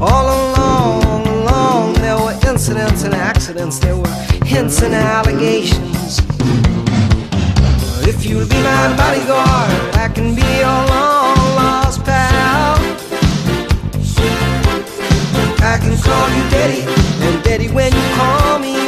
All along, along, there were incidents and accidents. There were hints and allegations. If you'll be my bodyguard, I can be your long lost pal. I can call you Daddy, and Daddy, when you call me,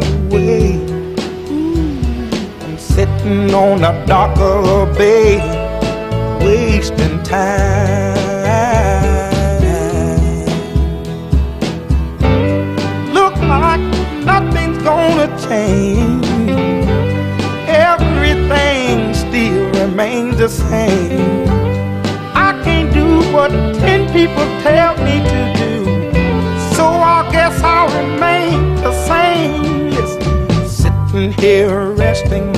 sitting on the dock of the bay, wasting time. Look like nothing's gonna change. Everything still remains the same. I can't do what ten people tell me to do. So I guess I'll remain the same. Listen, sitting here resting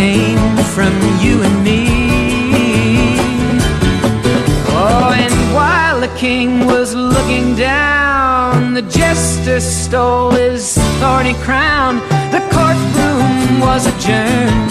came from you and me. Oh, and while the king was looking down, the jester stole his thorny crown. The courtroom was adjourned.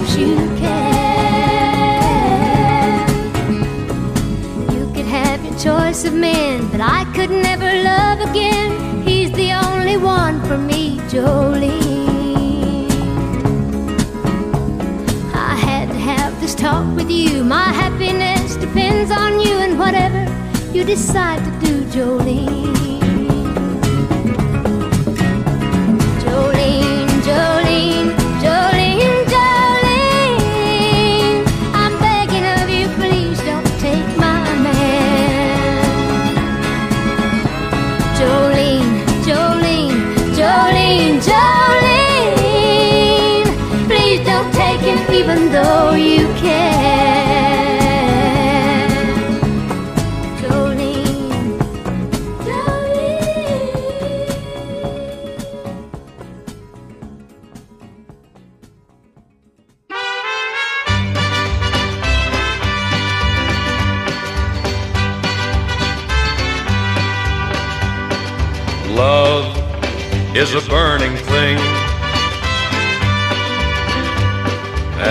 Just you can. You could have your choice of men, but I could never love again. He's the only one for me, Jolene. I had to have this talk with you. My happiness depends on you and whatever you decide to do. Jolene, Jolene, Jolene,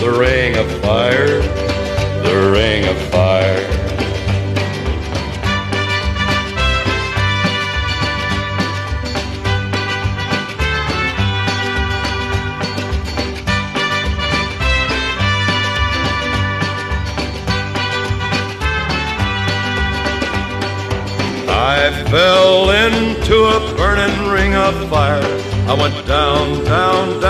The ring of fire, the ring of fire. I fell into a burning ring of fire. I went down, down, down,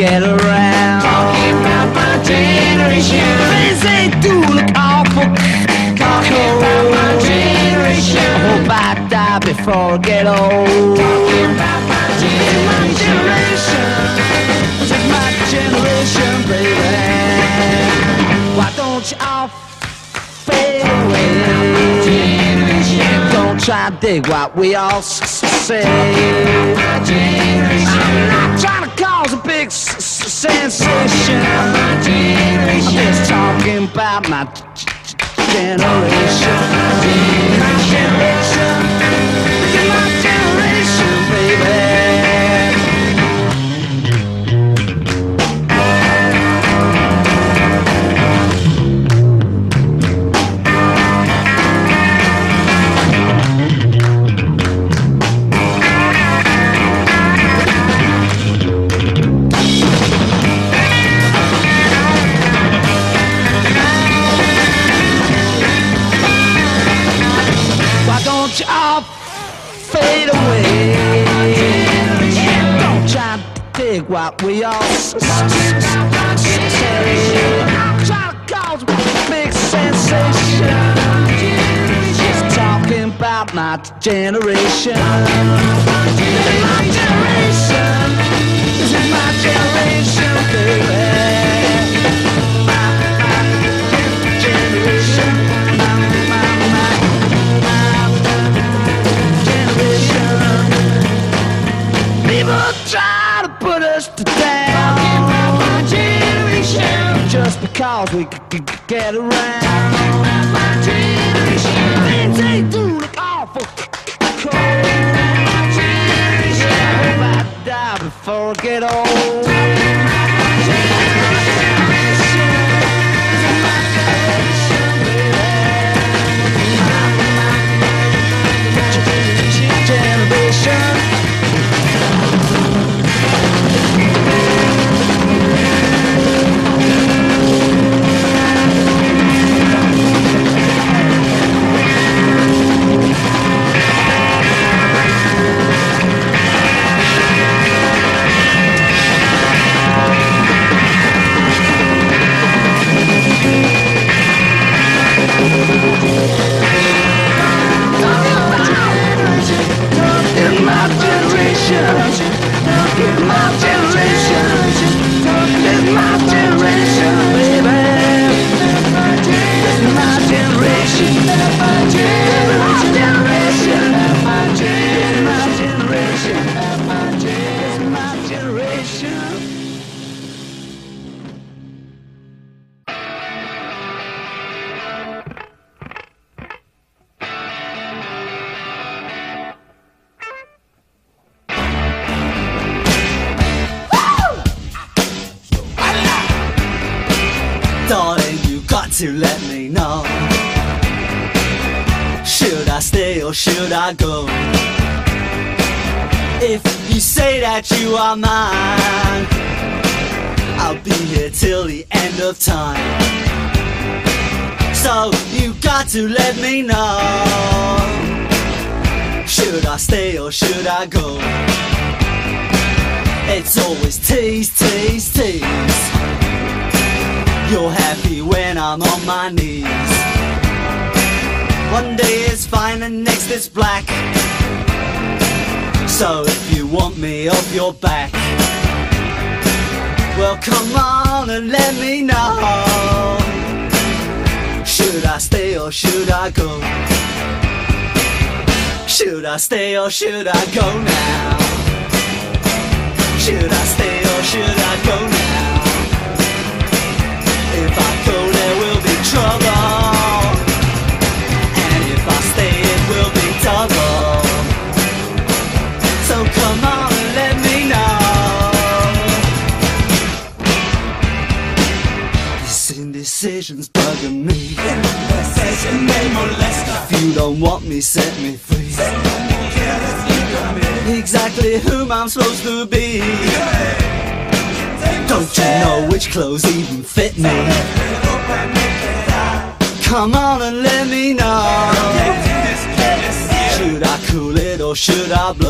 get around. Talking about my generation. Friends, they do look awful. Talking about my generation. Hope I die before I get old. Talking about my generation. This my generation, baby. Why don't you all fade away? Don't try to do what we all say. should I? which clothes even fit me. Come on and let me know. Should I cool it or should I blow?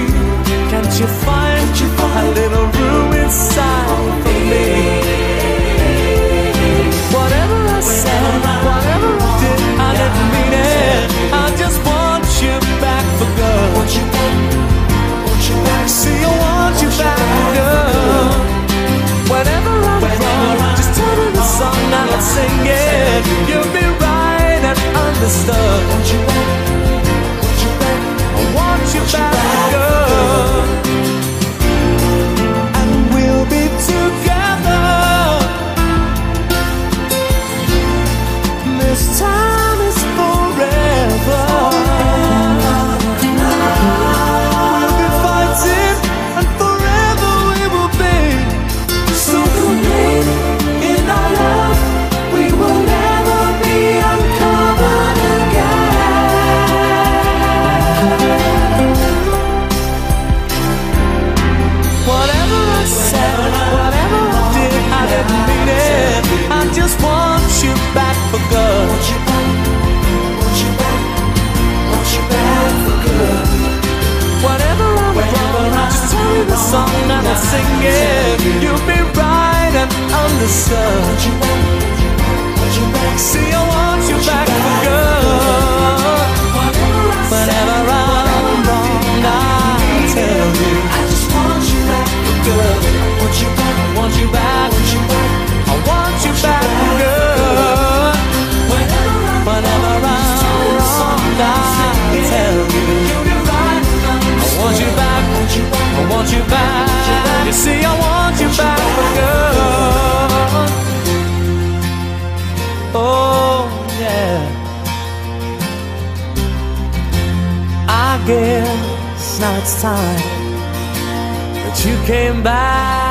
Can't you find you a little room inside for me? Whatever I said, whatever I did, I didn't mean it. I just want you back for good. Want you back, want you back. See, I want you back for good. Whenever I'm wrong, just tell me the song and I'll sing it. You'll be right and understood. Want you back, want you back. I want you back song and I'll sing it. You'll be right and understood. See, I want you back for good. Whenever I'm wrong, I'll tell you. I just want you back for good. Want you back. You back. You see, I want you back good. Oh, yeah. I guess now it's time that you came back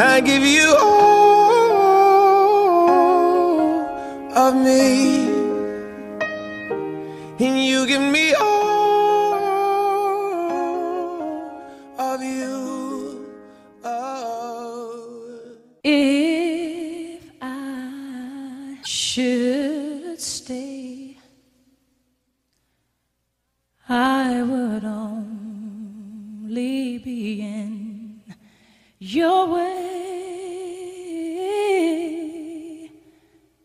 I give you all of me. And you give me all of you. Oh. If I should stay, I would only be in your way.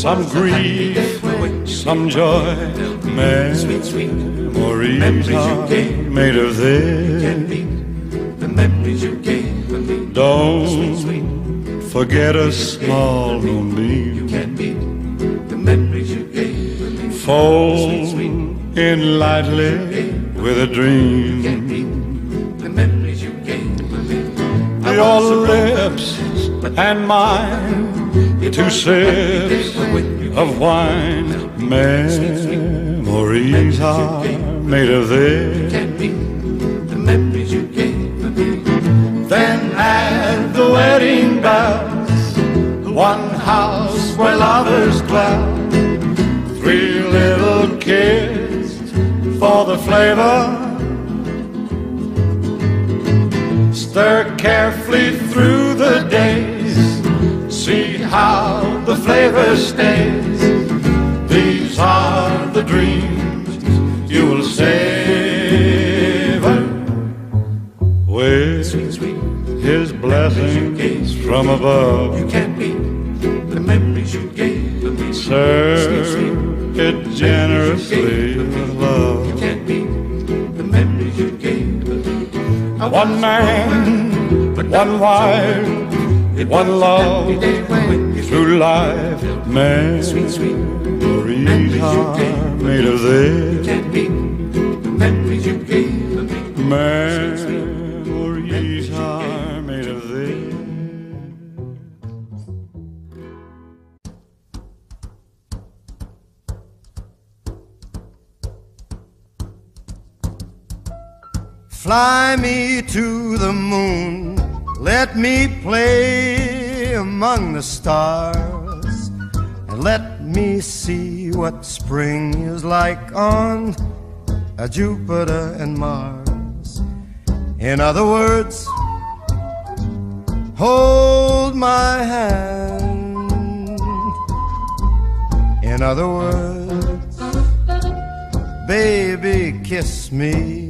some grief some joy. Memories are made of this. Don't forget a small gave me. Fall in lightly with a dream. Your lips and mine, two sips of wine. Memories are made of this. The memories you gave me. Then at the wedding bells, one house where lovers dwell, three little kids for the flavor. Stays. These are the dreams you will savor with his blessings from above. You can't beat the memories you gave to me. Serve it generously with love. You can't beat the memories you gave to me. One man, one wife, one love through life. Memories are made of this. Memories you gave me. Memories are made of this. Fly me to the moon, let me play among the stars, and let me see what spring is like on a Jupiter and Mars. In other words, hold my hand. In other words, baby, kiss me.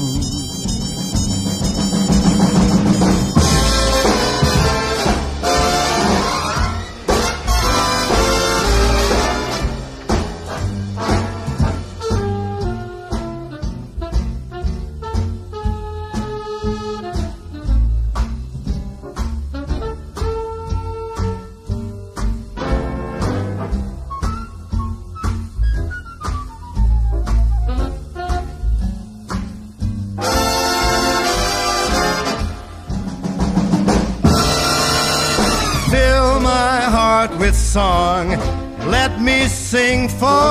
Sing forevermore.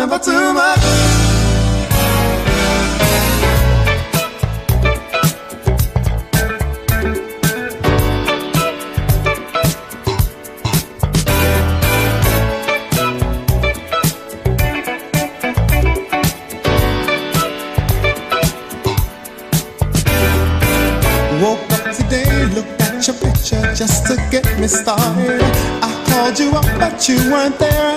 Never too much. Just to get me started. I called you up, but you weren't there,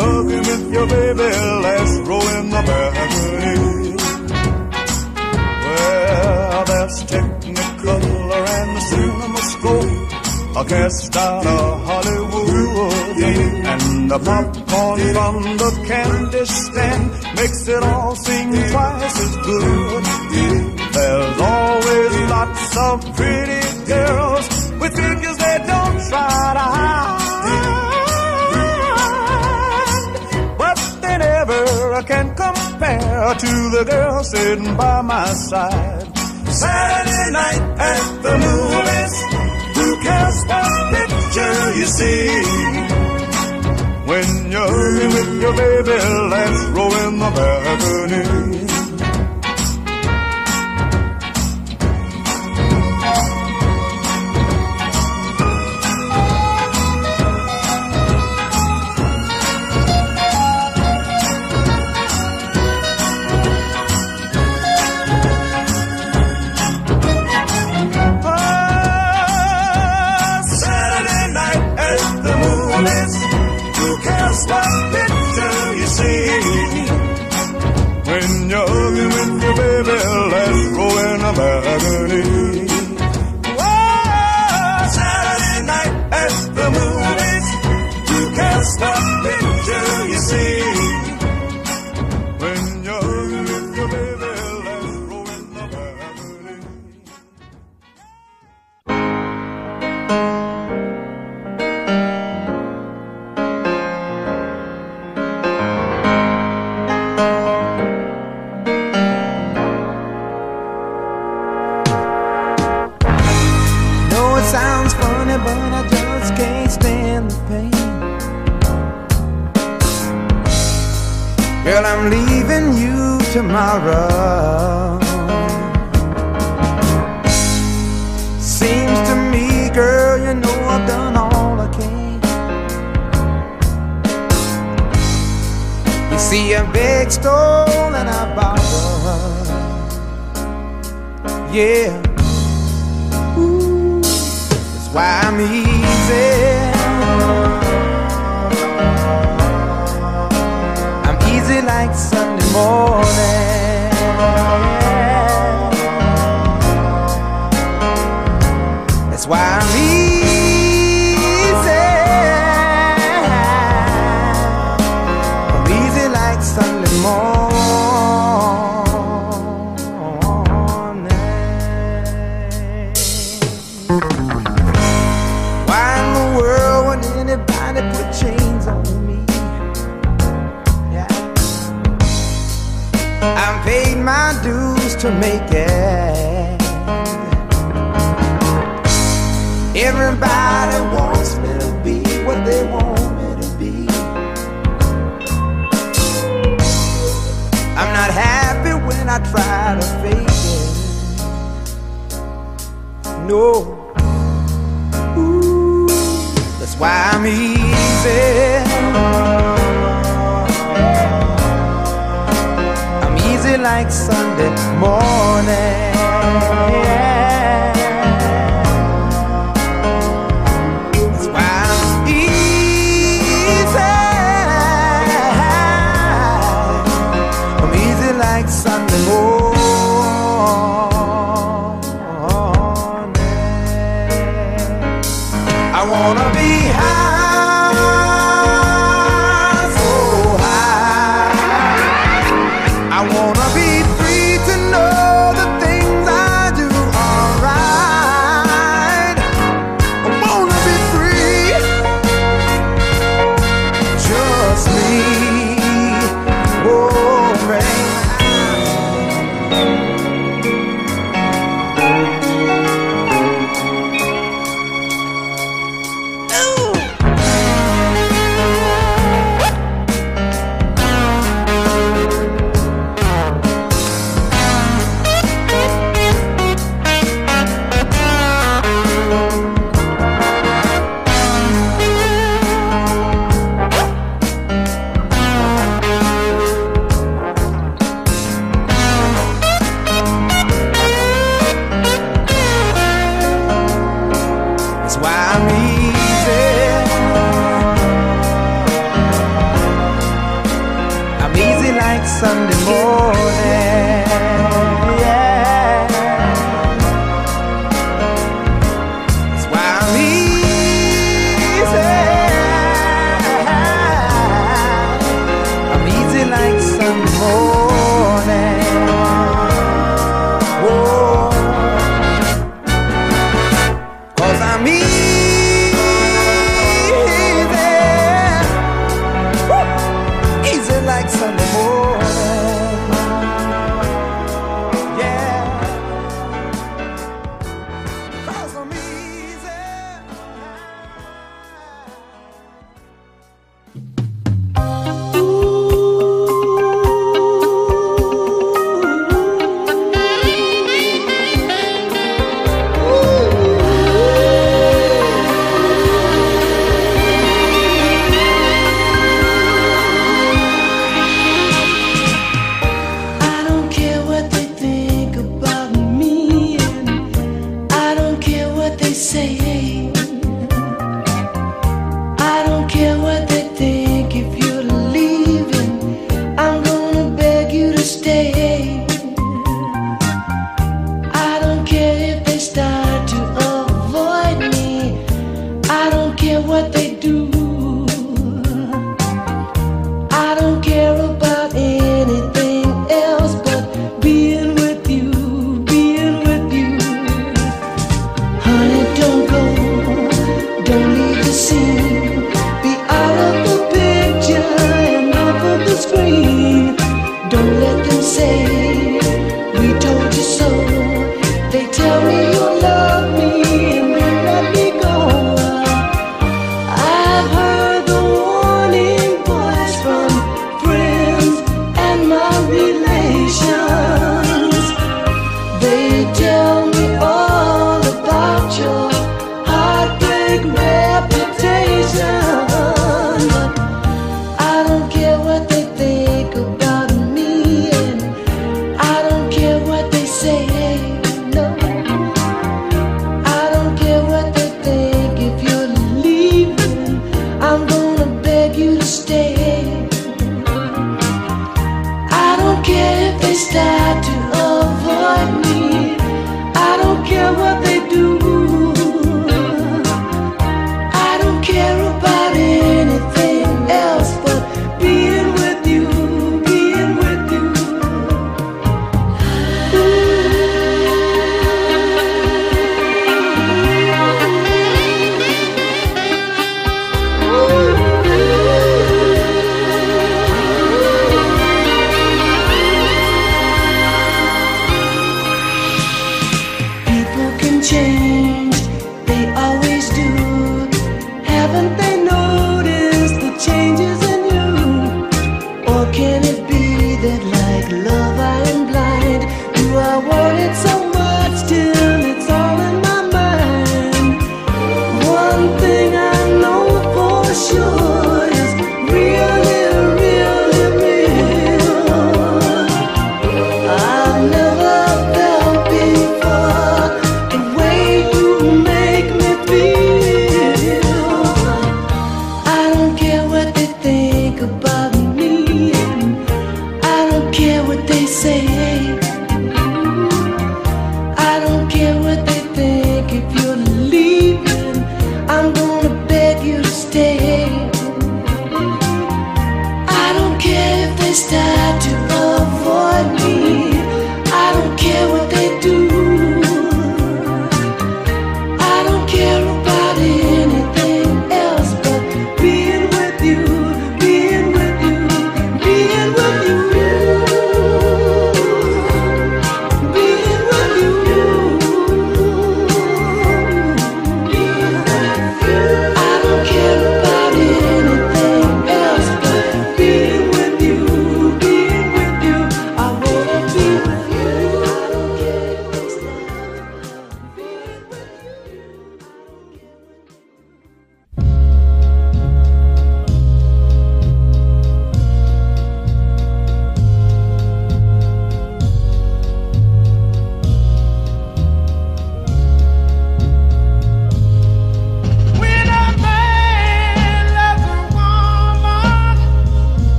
hugging with your baby last row in the balcony. Well, that's Technicolor and the cinema score, a cast out of Hollywood, and the popcorn from the candy stand makes it all seem twice as good. There's always lots of pretty girls with fingers they don't try to hide. to the girl sitting by my side. Saturday night at the movies, who cares what picture you see? When you're with your baby, let's roll in the balcony.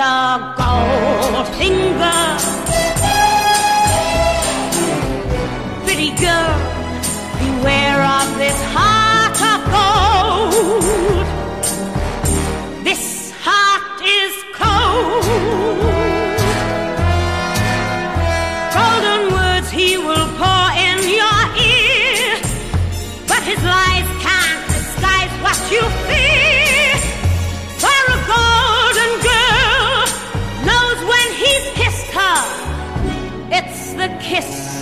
the gold finger. Pretty girl, beware of this heart of gold.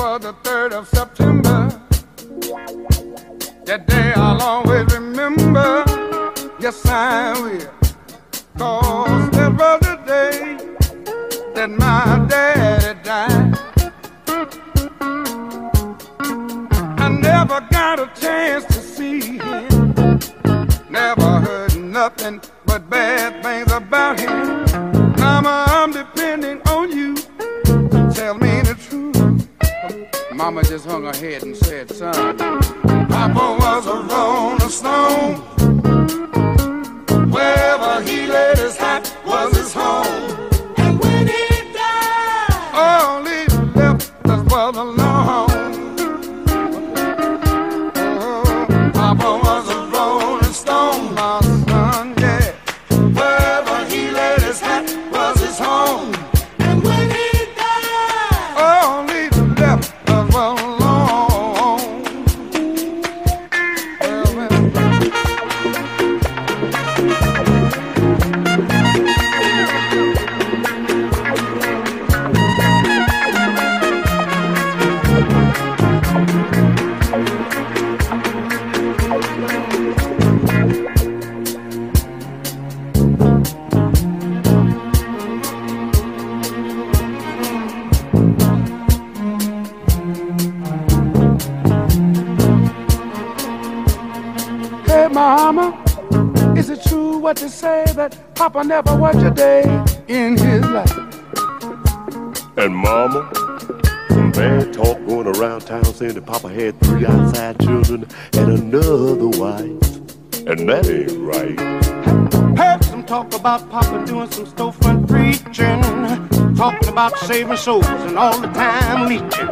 was the 3rd of September. That day I'll always remember. Yes, I will. Cause that was the day that my daddy died. I never got a chance to see him. Never heard nothing but bad things about him. Mama, I'm depending Mama just hung her head and said, son, Papa was a rolling stone. Wherever he laid his hat And that ain't right. Heard some talk about Papa doing some storefront preaching, talking about saving souls and all the time leeching,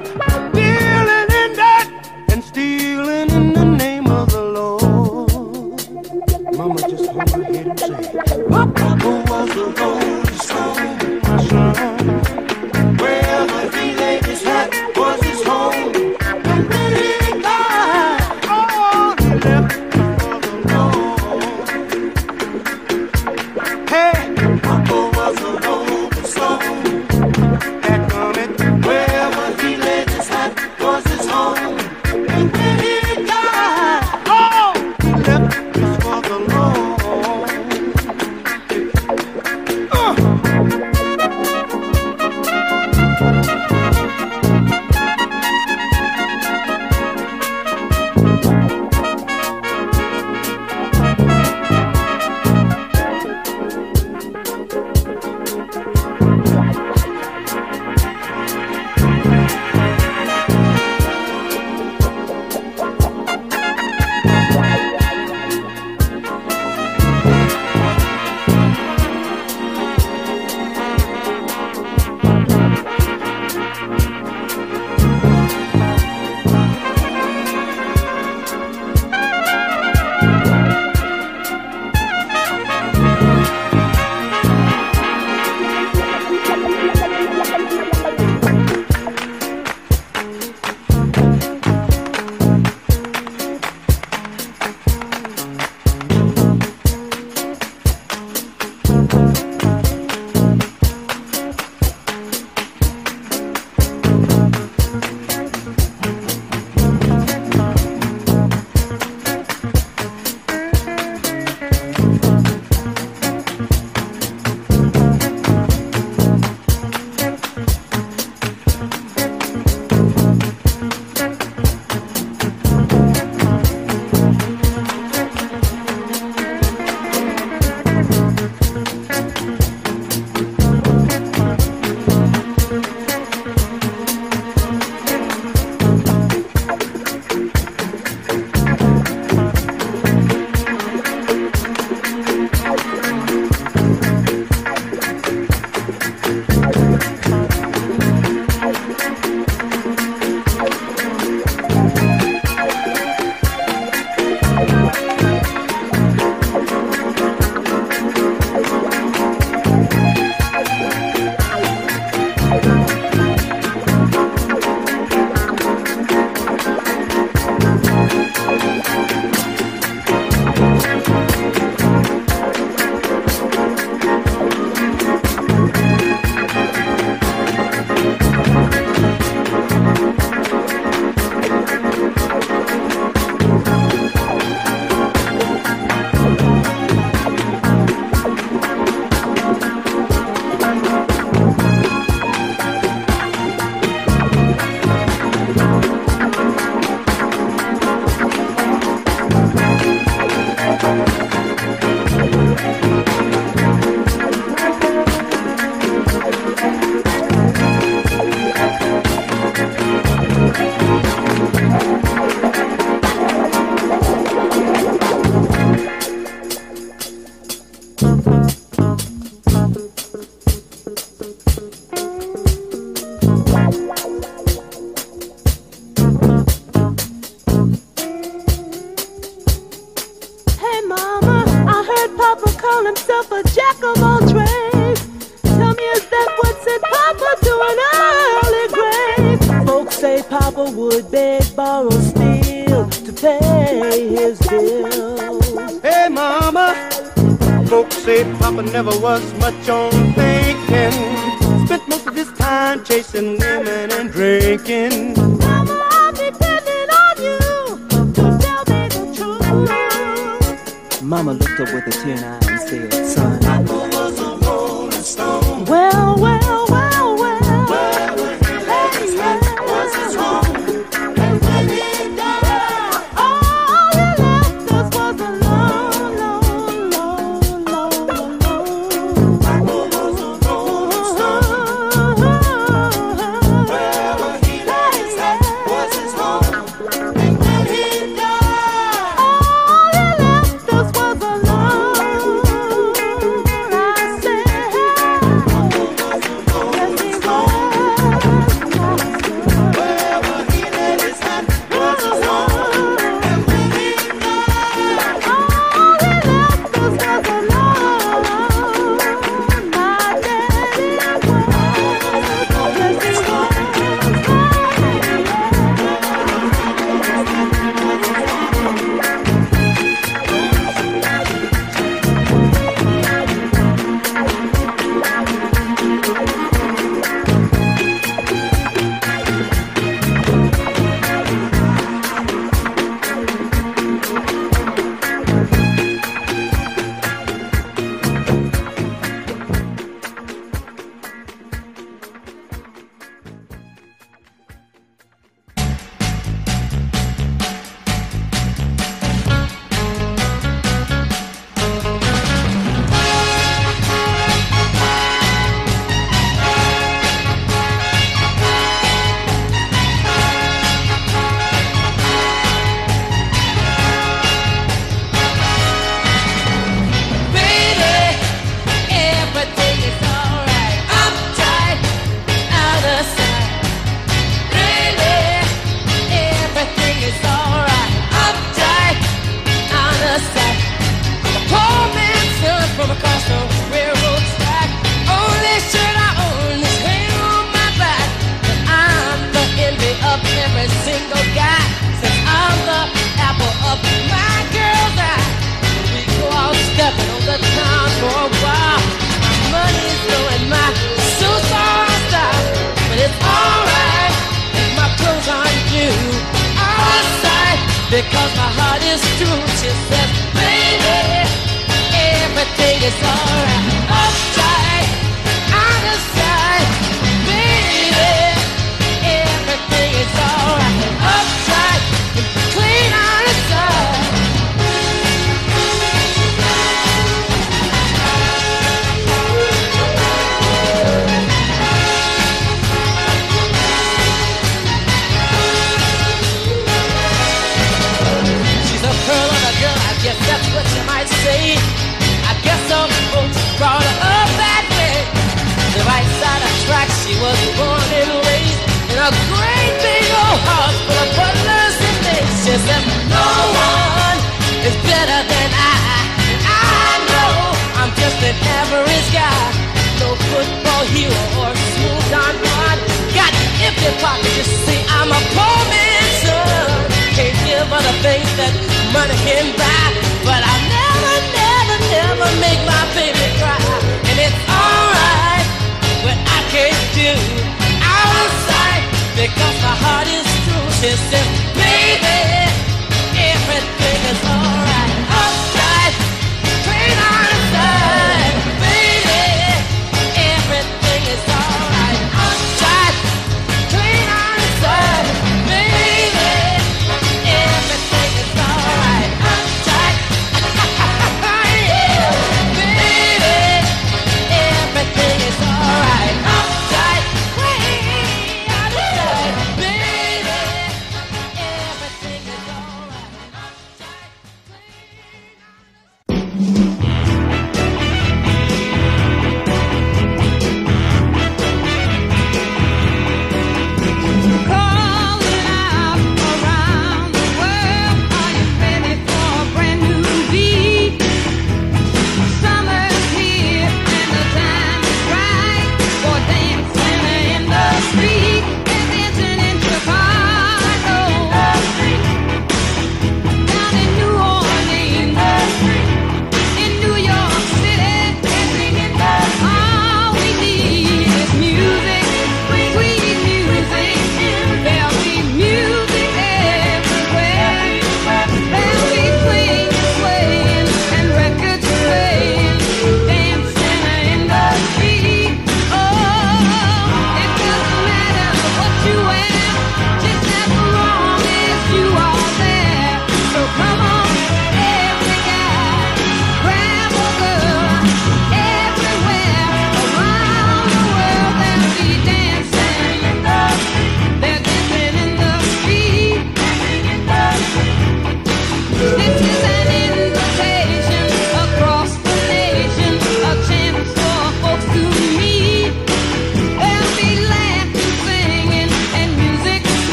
was much on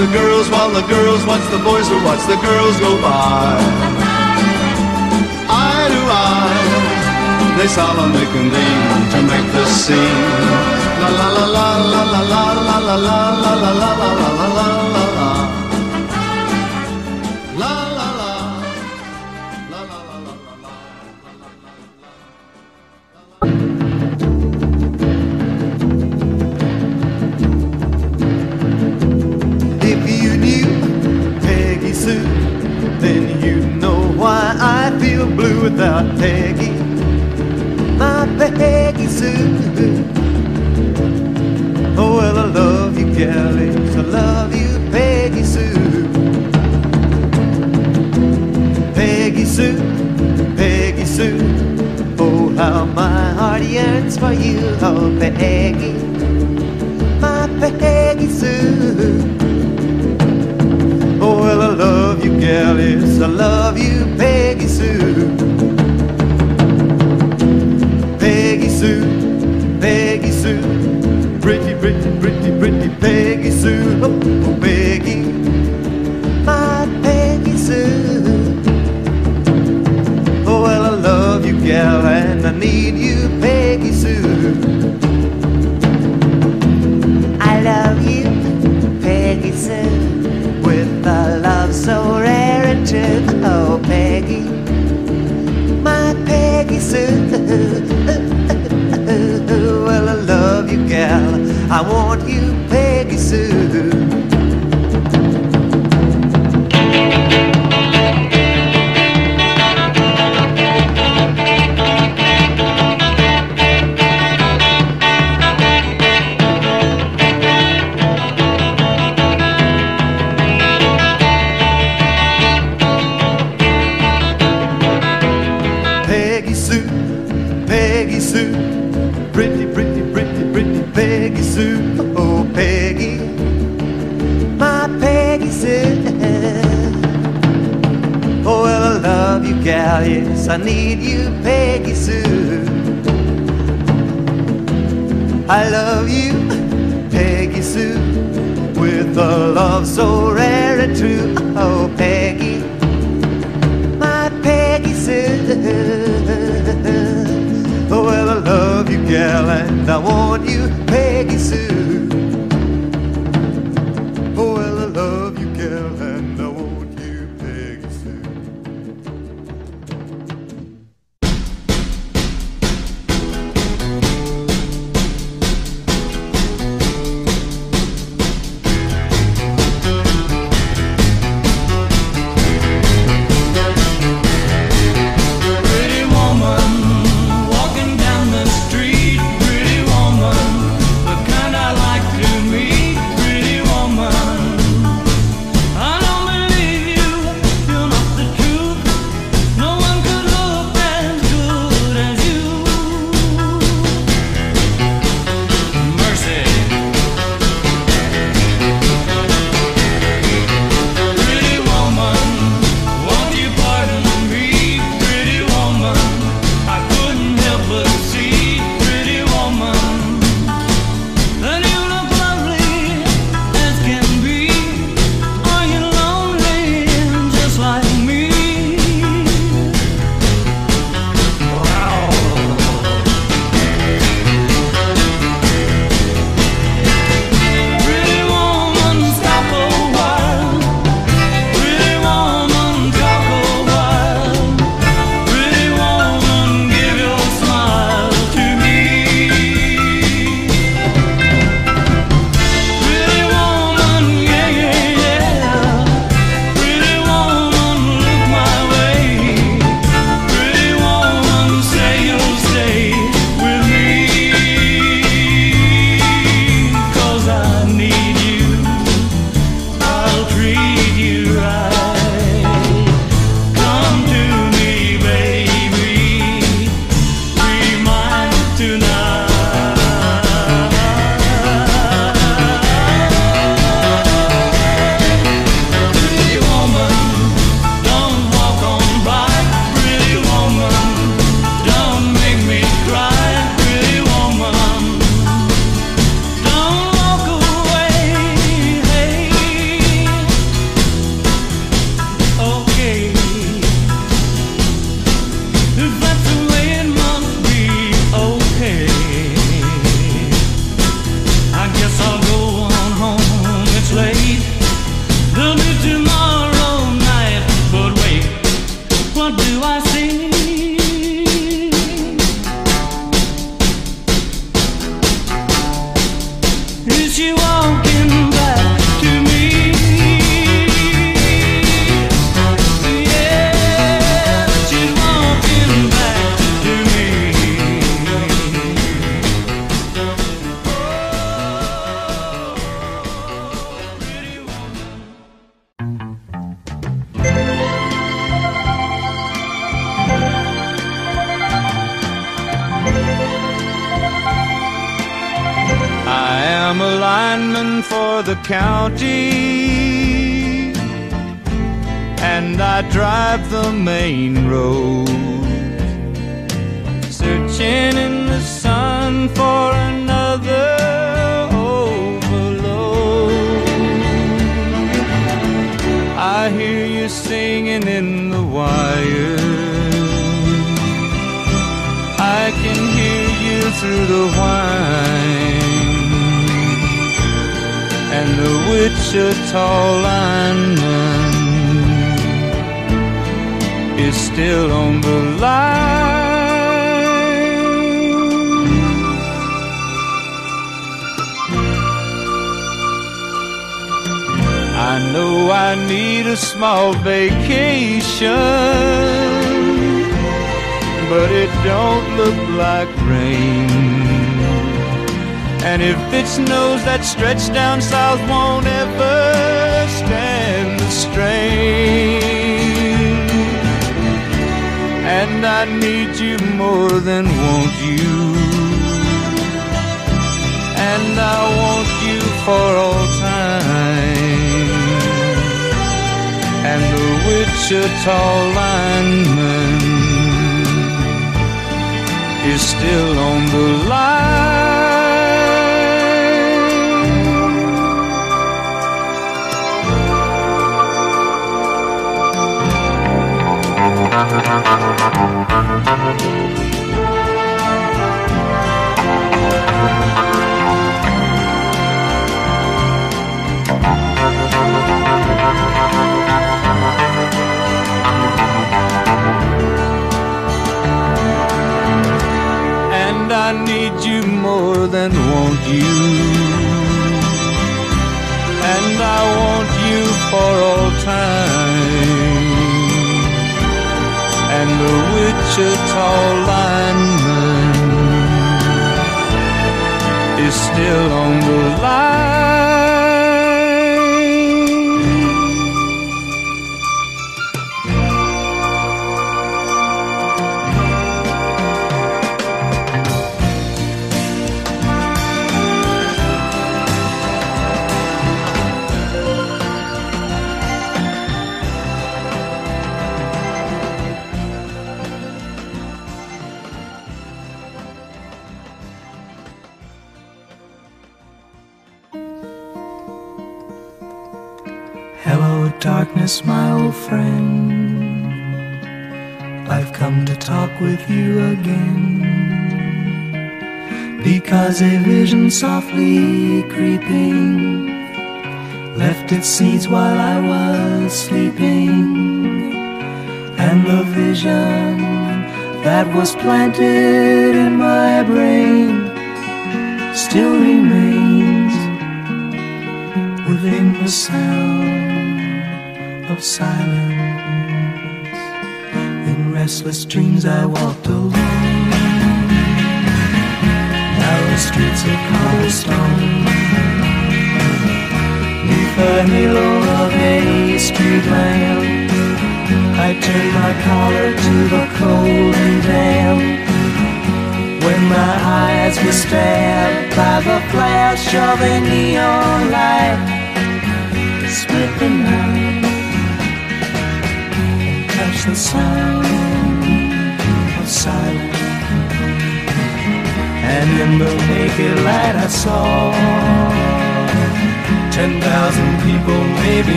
The girls while the girls watch the boys who watch the girls go by. Eye to eye, they solemnly convene to make the scene. La la la la la la la la la la la la la la la la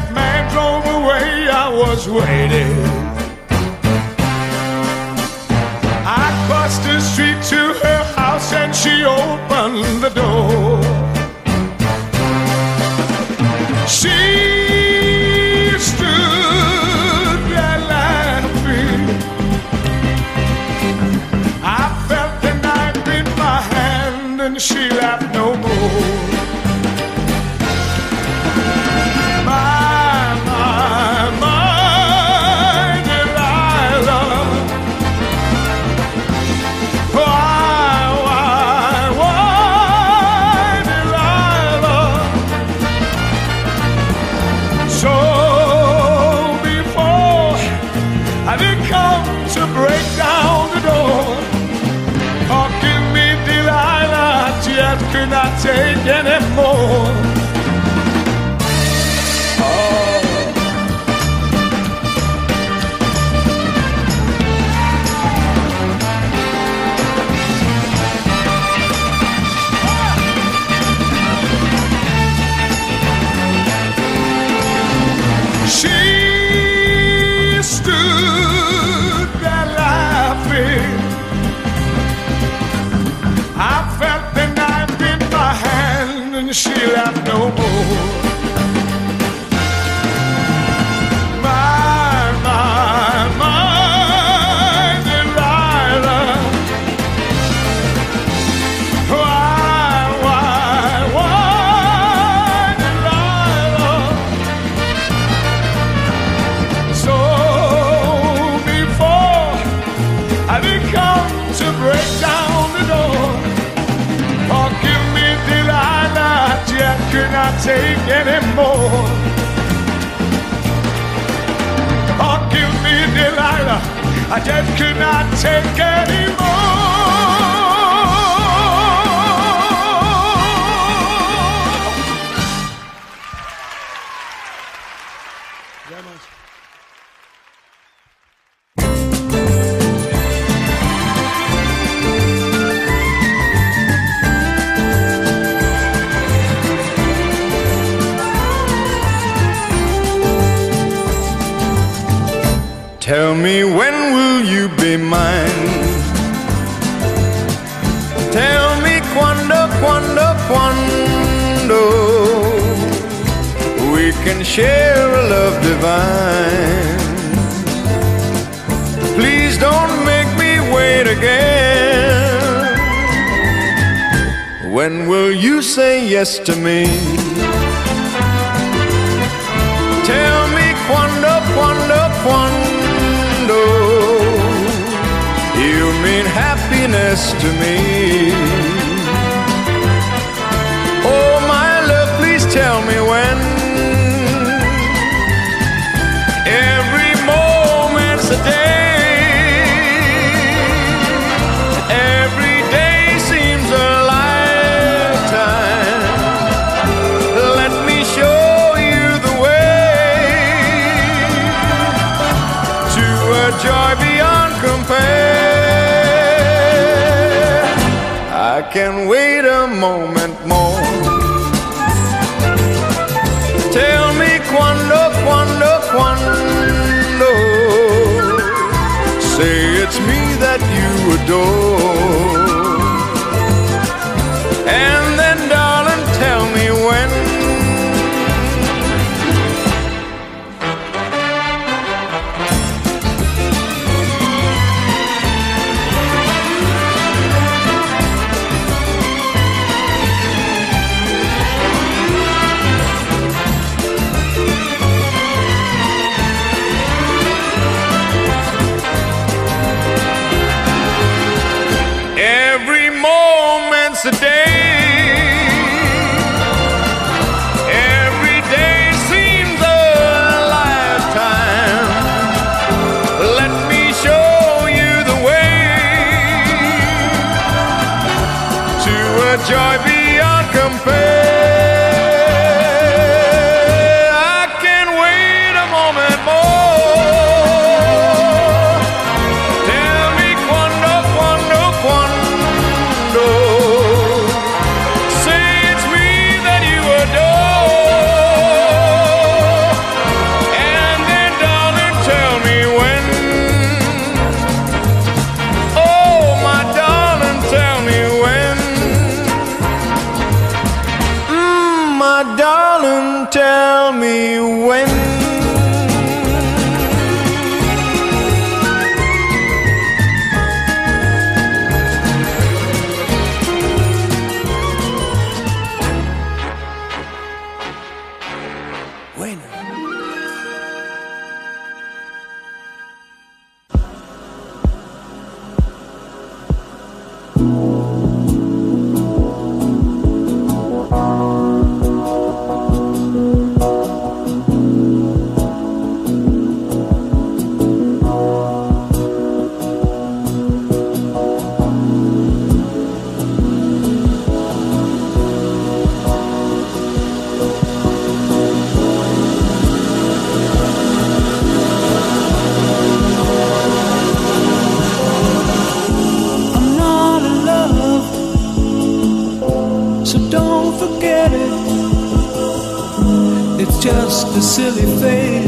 that man drove away, I was waiting. I crossed the street to her house and she opened the door. I just could not take anymore. Tell me be mine? Tell me quando, quando, quando we can share a love divine. Please don't make me wait again. When will you say yes to me? Tell me quando, quando, quando mean happiness to me. Oh, my love, please tell me when. Every moment's a day. Can wait a moment more. Tell me quando, quando, quando. Say it's me that you adore. 万里飞。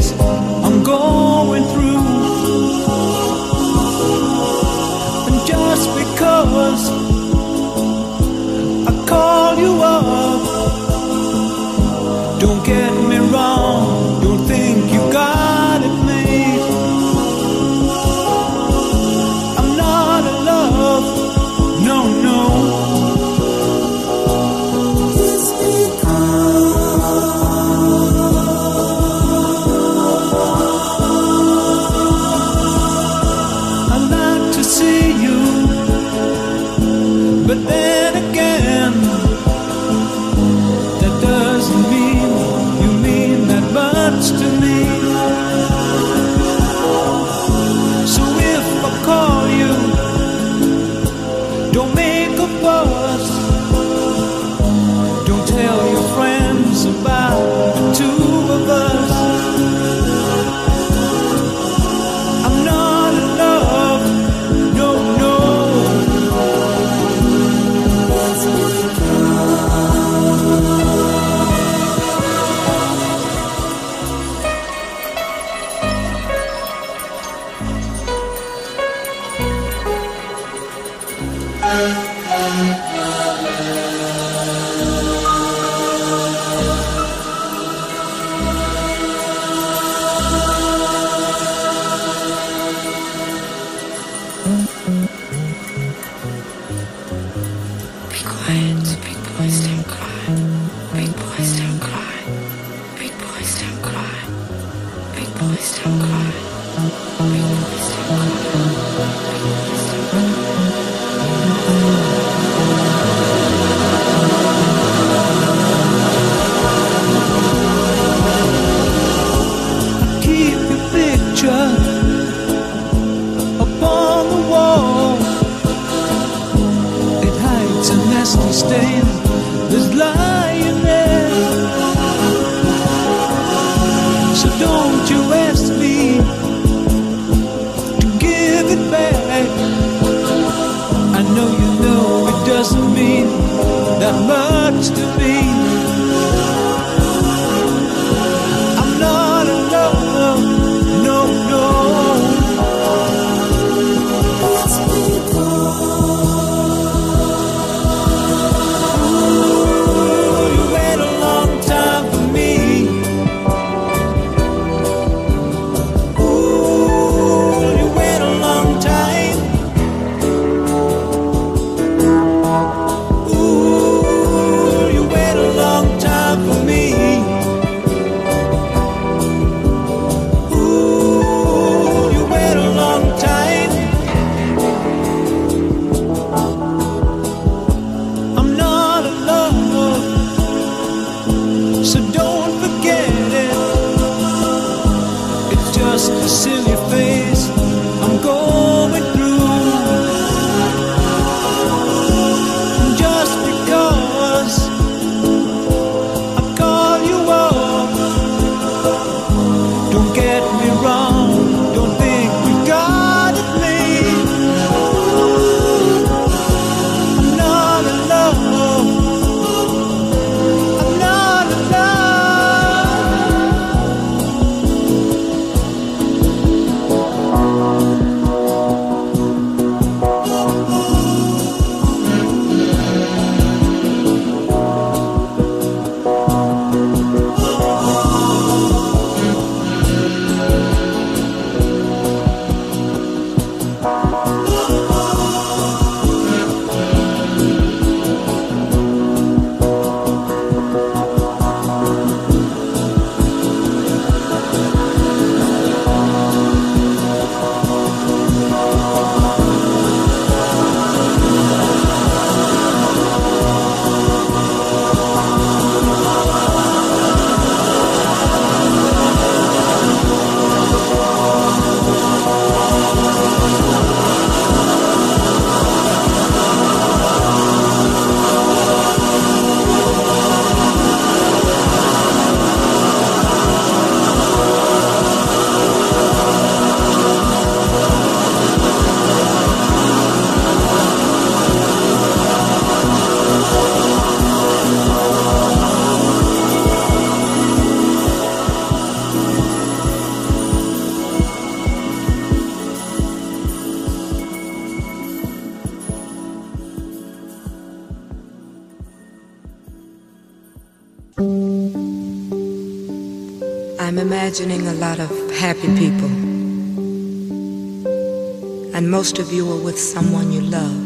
Most of you are with someone you love.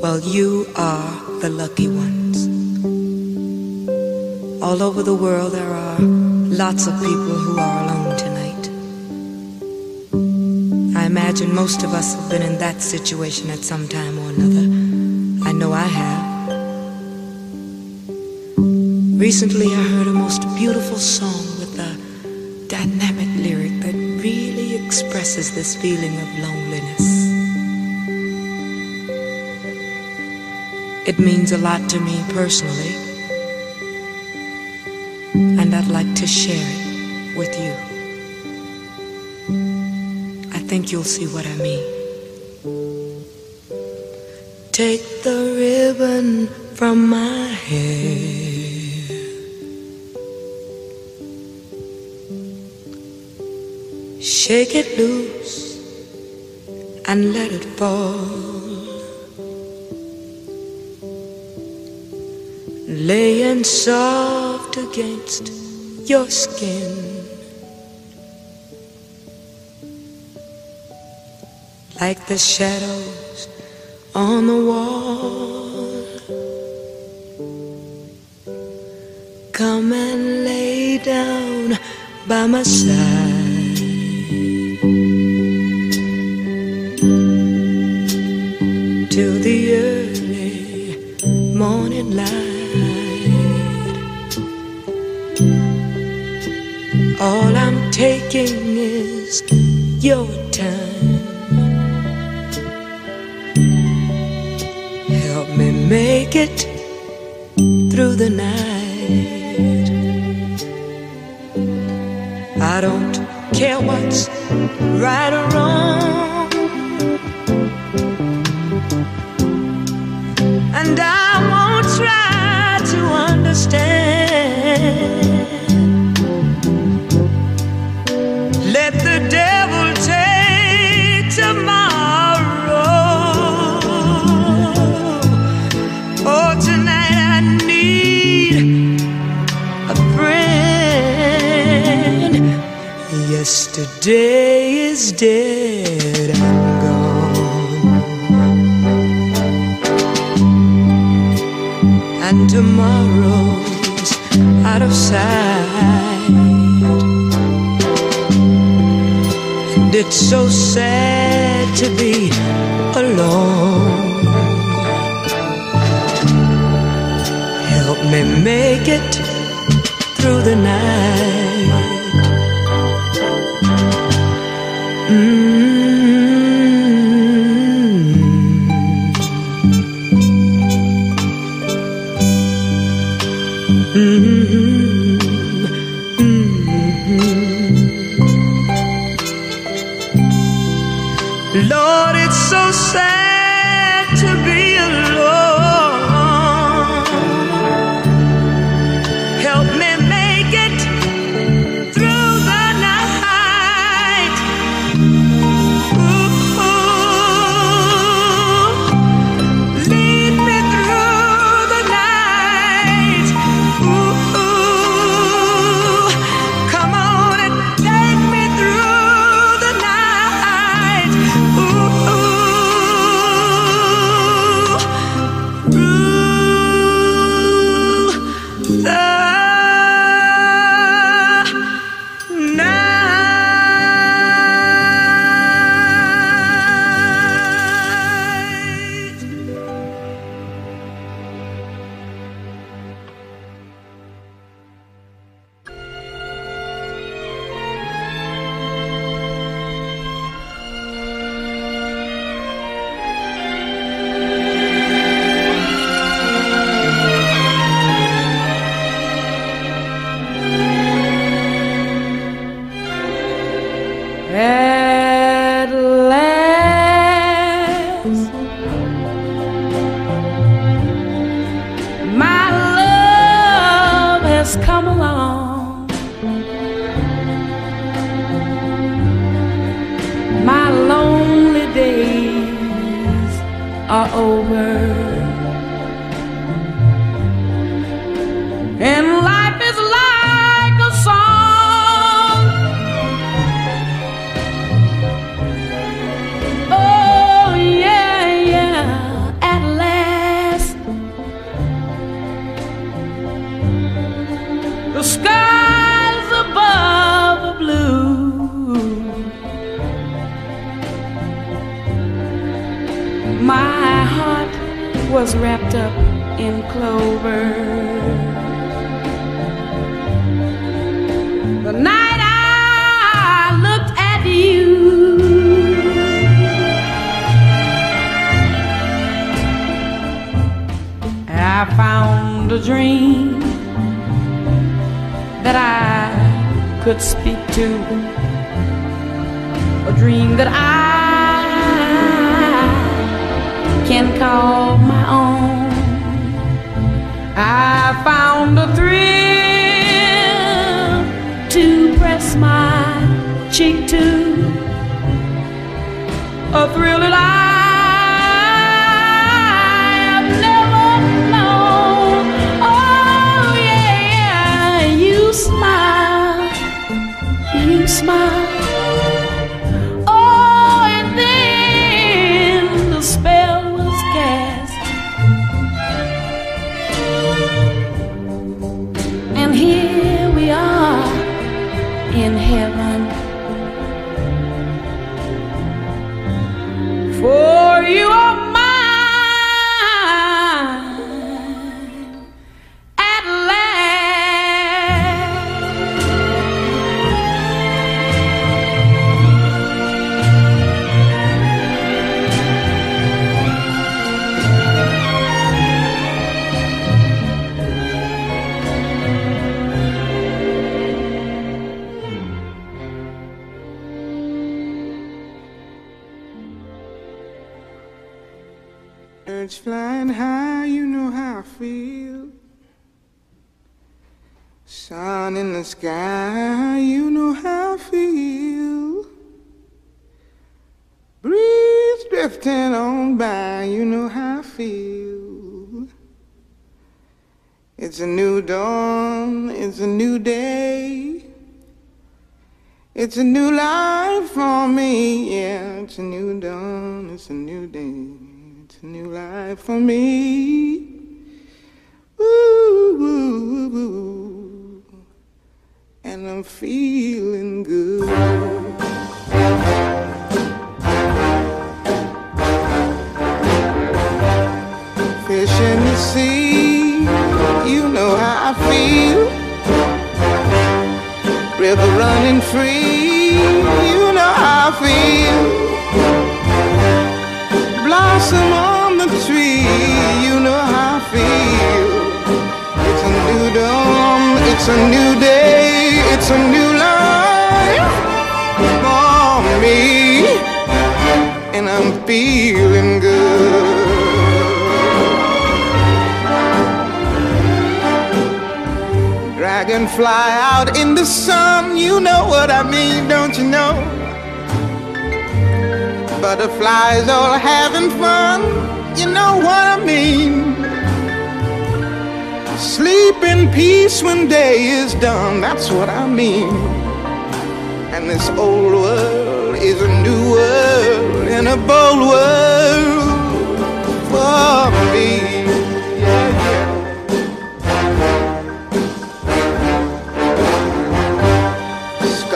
Well, you are the lucky ones. All over the world, there are lots of people who are alone tonight. I imagine most of us have been in that situation at some time or another. I know I have. Recently, I heard a most beautiful song this feeling of loneliness. It means a lot to me personally, and I'd like to share it with you. I think you'll see what I mean. The shadows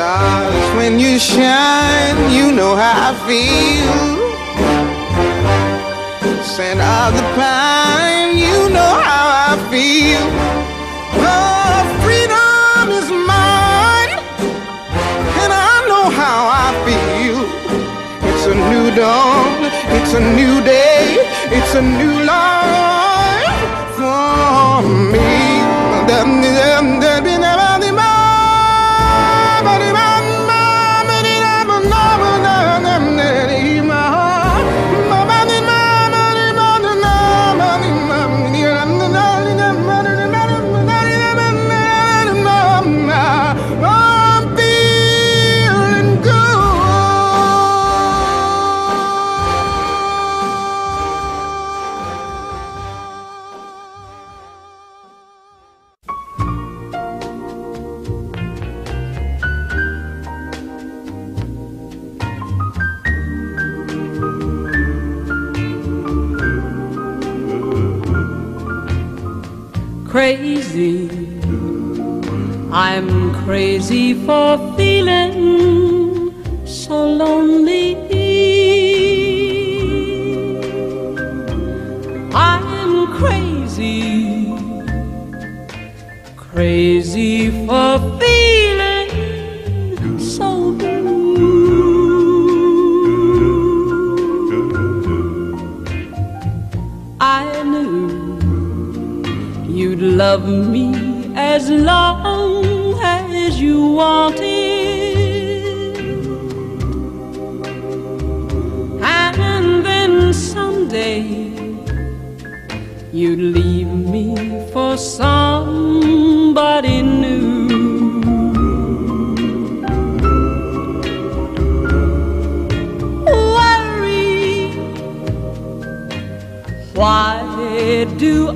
stars when you shine, you know how I feel. Scent of the pine, you know how I feel. Oh, freedom is mine, and I know how I feel. It's a new dawn, it's a new day, it's a new life. for feeling so lonely. I'm crazy, crazy for feeling so blue. I knew you'd love me as long as you wanted. And then someday you'd leave me for somebody new. Worry, why do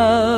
loving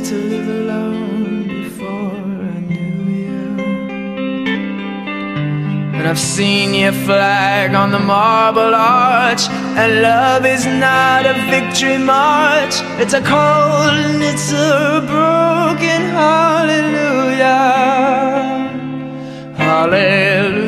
to live alone before I knew you. And I've seen your flag on the marble arch. And love is not a victory march, it's a cold and it's a broken hallelujah. Hallelujah.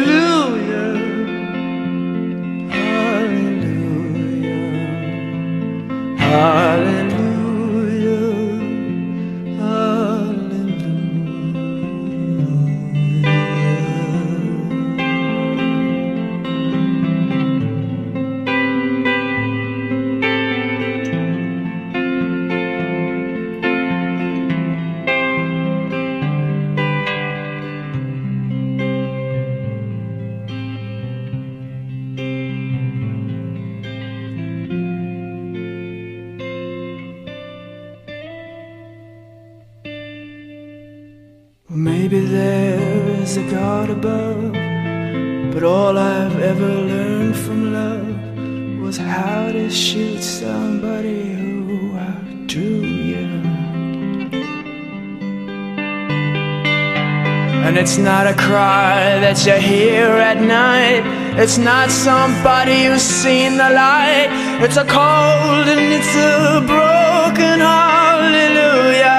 that you hear at night. It's not somebody who's seen the light. It's a cold and it's a broken hallelujah.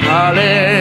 Hallelujah.